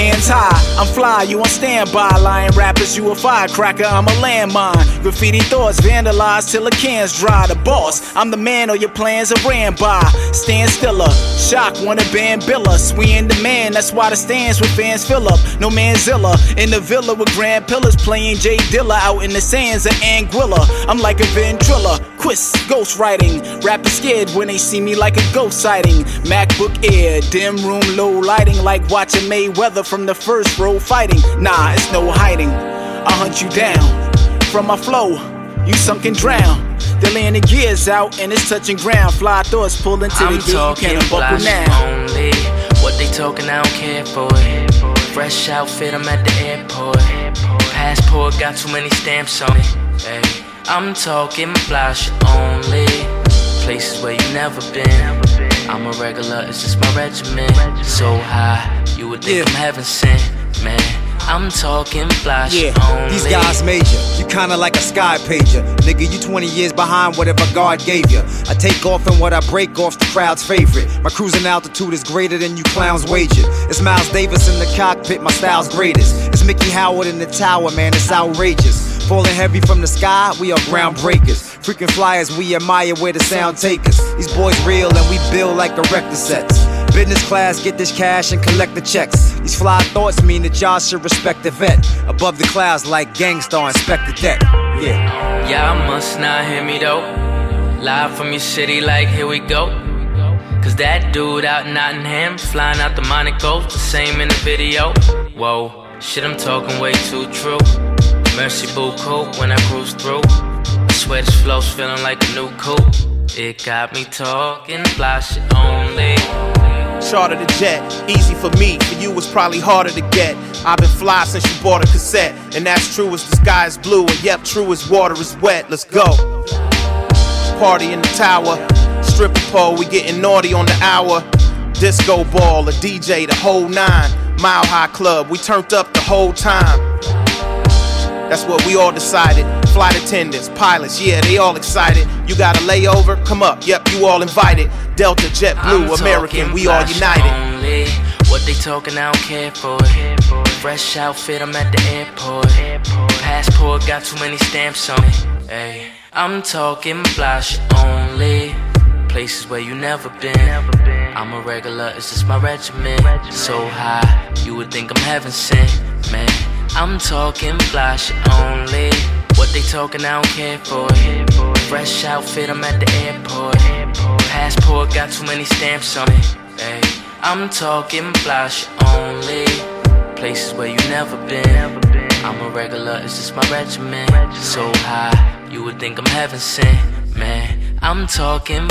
can't Hands high, I'm fly, you on standby. Lying rappers, you a firecracker, I'm a landmine. Graffiti thoughts vandalized till the cans dry. The boss, I'm the man, all your plans are ran by. Stand stiller, shock, wanna ban Billa. We in demand, that's why the stands with fans fill up. No manzilla, in the villa with grand pillars, playing J Dilla out in the sands of Anguilla. I'm like a ventrilla, quiz, ghost writing. Rappers scared when they see me like a ghost sighting. MacBook Air, dim room, low lighting, like watching Mayweather from the first row fighting. Nah, it's no hiding. I hunt you down from my flow. You sunk and drown. They're laying the gears out and it's touching ground. Fly thoughts pull into I'm the gate. You talking can't flash now. only. What they talking, I don't care for it. Fresh outfit, I'm at the airport. Passport got too many stamps on it. Ay, I'm talking flash only. Places where you never been. I'm a regular, it's just my regimen. So high, you would think Yeah. I'm heaven sent, man. I'm talking flash Yeah, only. These guys major, you kinda like a sky pager. Nigga, you 20 years behind whatever God gave you. I take off and what I break off's the crowd's favorite. My cruising altitude is greater than you clowns wager. It's Miles Davis in the cockpit, my style's greatest. It's Mickey Howard in the tower, man, it's outrageous. Falling heavy from the sky, we are groundbreakers. Freaking flyers, we admire where the sound take us. These boys real and we build like erector sets. Business class, get this cash and collect the checks. These fly thoughts mean that y'all should respect the vet. Above the clouds like Gang Starr, inspect the deck. Yeah. Y'all must not hear me though. Live from your city, like here we go. Cause that dude out in Nottingham, flying out the Monaco, the same in the video. Whoa, shit, I'm talking way too true. Mercy boo coupe when I cruise through. I swear this flow's feeling like a new coupe. It got me talking fly shit only. Charter the jet, easy for me. For you, it's probably harder to get. I've been fly since you bought a cassette, and that's true as the sky is blue, and yep, true as water is wet. Let's go. Party in the tower, stripper pole, we getting naughty on the hour. Disco ball, a DJ, the whole nine. Mile High Club, we turned up the whole time. That's what we all decided. Flight attendants, pilots, yeah, they all excited. You got a layover? Come up, yep, you all invited. Delta, JetBlue, American, we all united. Only. What they talking, I don't care for it. Fresh outfit, I'm at the airport. Passport got too many stamps on it. Ay, I'm talking flash only. Places where you never been. I'm a regular, it's just my regimen. So high, you would think I'm heaven sent, man. I'm talking flash only. What they talking, I don't care for it. Fresh outfit, I'm at the airport. Passport got too many stamps on it. Ay, I'm talking flash only. Places where you never been. I'm a regular, it's just my regimen. So high, you would think I'm heaven sent, man. I'm talking